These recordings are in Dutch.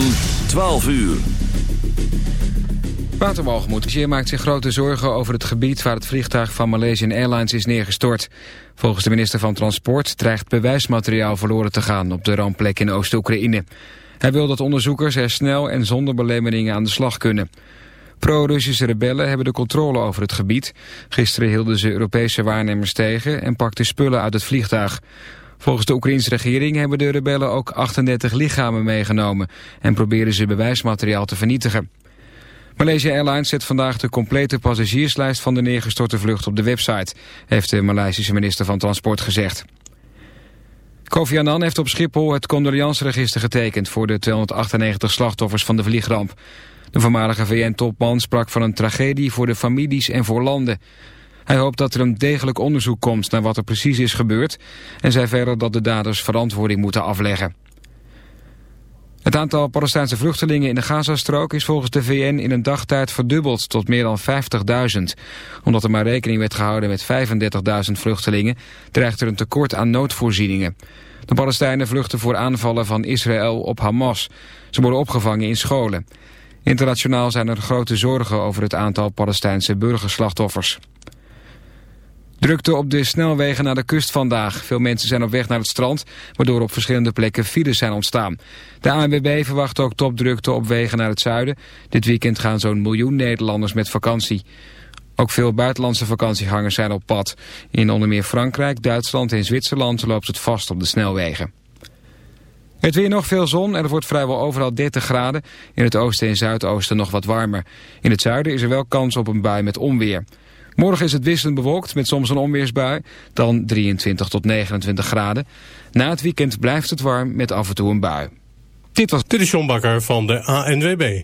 van 12 uur. Waterwalgemoed maakt zich grote zorgen over het gebied waar het vliegtuig van Malaysian Airlines is neergestort. Volgens de minister van Transport dreigt bewijsmateriaal verloren te gaan op de rampplek in Oost-Oekraïne. Hij wil dat onderzoekers er snel en zonder belemmeringen aan de slag kunnen. Pro-Russische rebellen hebben de controle over het gebied. Gisteren hielden ze Europese waarnemers tegen en pakten spullen uit het vliegtuig. Volgens de Oekraïnse regering hebben de rebellen ook 38 lichamen meegenomen... en proberen ze bewijsmateriaal te vernietigen. Malaysia Airlines zet vandaag de complete passagierslijst van de neergestorte vlucht op de website... heeft de Maleisische minister van Transport gezegd. Kofi Annan heeft op Schiphol het condoleanceregister getekend... voor de 298 slachtoffers van de vliegramp. De voormalige VN-topman sprak van een tragedie voor de families en voor landen. Hij hoopt dat er een degelijk onderzoek komt naar wat er precies is gebeurd... en zei verder dat de daders verantwoording moeten afleggen. Het aantal Palestijnse vluchtelingen in de Gazastrook is volgens de VN in een dagtijd verdubbeld tot meer dan 50.000. Omdat er maar rekening werd gehouden met 35.000 vluchtelingen, dreigt er een tekort aan noodvoorzieningen. De Palestijnen vluchten voor aanvallen van Israël op Hamas. Ze worden opgevangen in scholen. Internationaal zijn er grote zorgen over het aantal Palestijnse burgerslachtoffers. Drukte op de snelwegen naar de kust vandaag. Veel mensen zijn op weg naar het strand, waardoor op verschillende plekken files zijn ontstaan. De ANWB verwacht ook topdrukte op wegen naar het zuiden. Dit weekend gaan zo'n miljoen Nederlanders met vakantie. Ook veel buitenlandse vakantiegangers zijn op pad. In onder meer Frankrijk, Duitsland en Zwitserland loopt het vast op de snelwegen. Het weer nog veel zon en het wordt vrijwel overal 30 graden. In het oosten en zuidoosten nog wat warmer. In het zuiden is er wel kans op een bui met onweer. Morgen is het wisselend bewolkt met soms een onweersbui. Dan 23 tot 29 graden. Na het weekend blijft het warm met af en toe een bui. Dit was de John Bakker van de ANWB.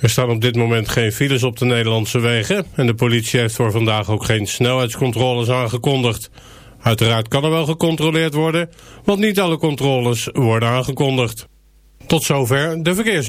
Er staan op dit moment geen files op de Nederlandse wegen... en de politie heeft voor vandaag ook geen snelheidscontroles aangekondigd. Uiteraard kan er wel gecontroleerd worden, want niet alle controles worden aangekondigd. Tot zover de verkeers.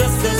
just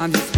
I'm just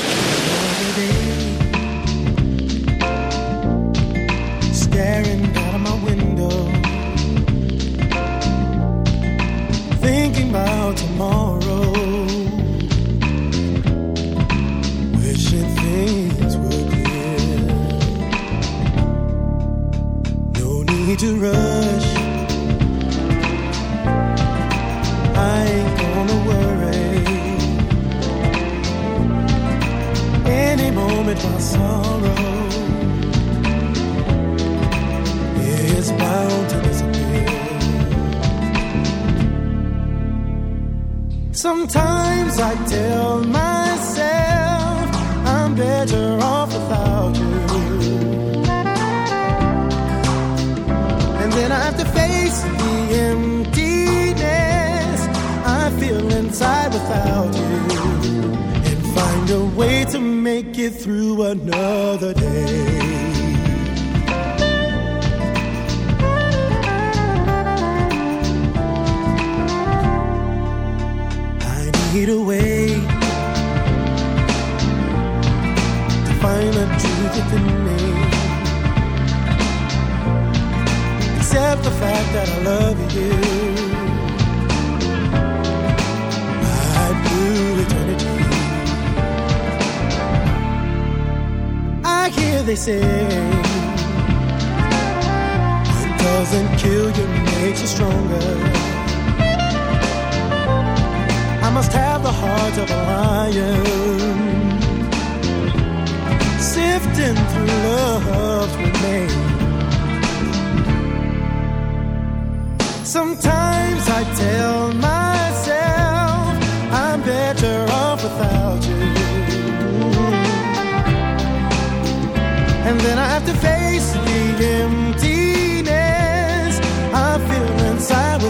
doesn't kill you, makes you stronger. I must have the heart of a lion, sifting through love's remains. Sometimes I tell myself I'm better off without you, and then I have to face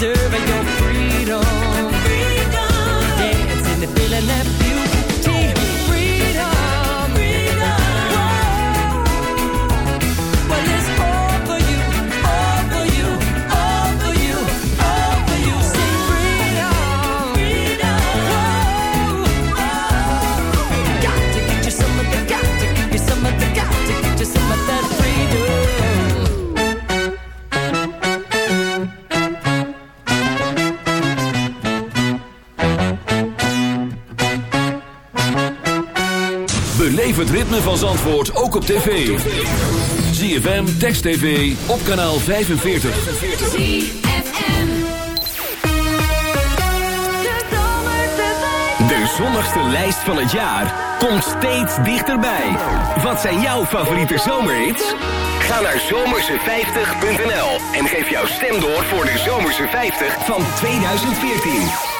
deserve your freedom. freedom. Dance in the feeling that. ritme van Zandvoort ook op tv. ZFM, Text TV, op kanaal 45. De zonnigste lijst van het jaar komt steeds dichterbij. Wat zijn jouw favoriete zomerhits? Ga naar zomerse50.nl en geef jouw stem door voor de Zomerse 50 van 2014.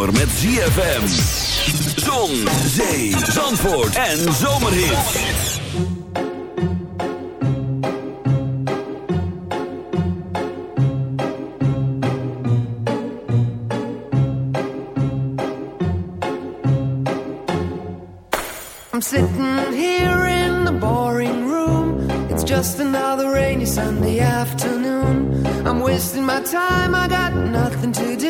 Zomer met ZFM. Zon, zee, zandvoort en zomerhit. I'm sitting here in the boring room. It's just another rainy Sunday afternoon. I'm wasting my time, I got nothing to do.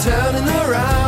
turning around.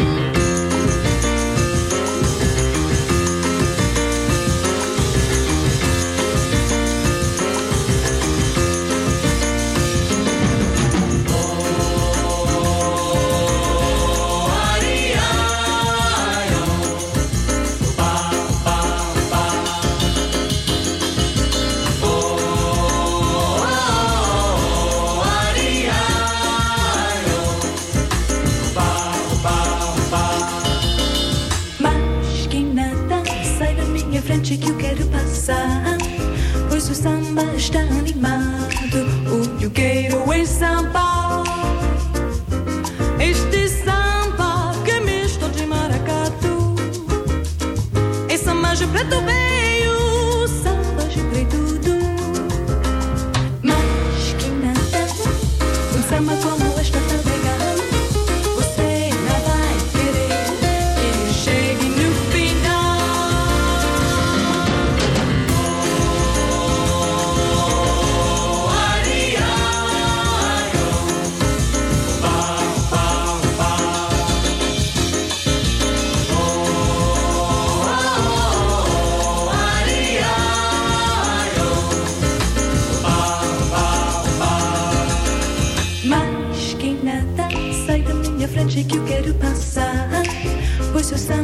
mensagem que eu quero passar. Pois o samba está animado. O que eu quero é samba. Que eu quero passar. Pois seu samba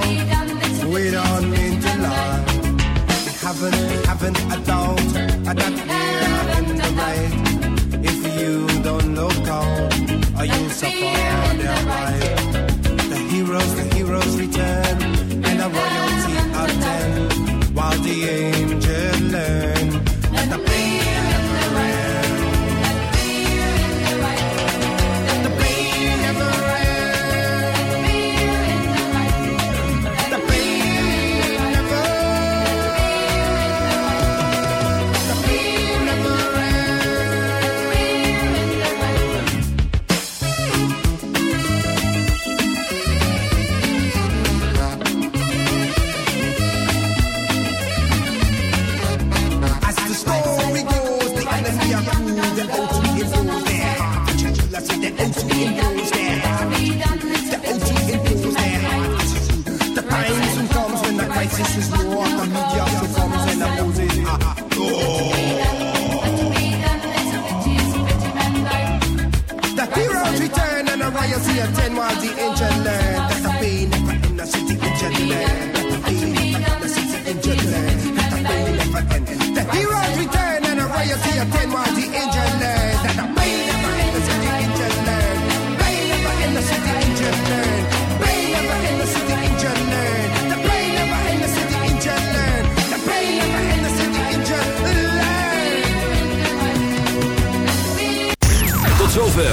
now. We don't need to lie. We haven't, haven't a doubt that we are in the right. If you don't look out, or you'll suffer their right. The heroes, the heroes return.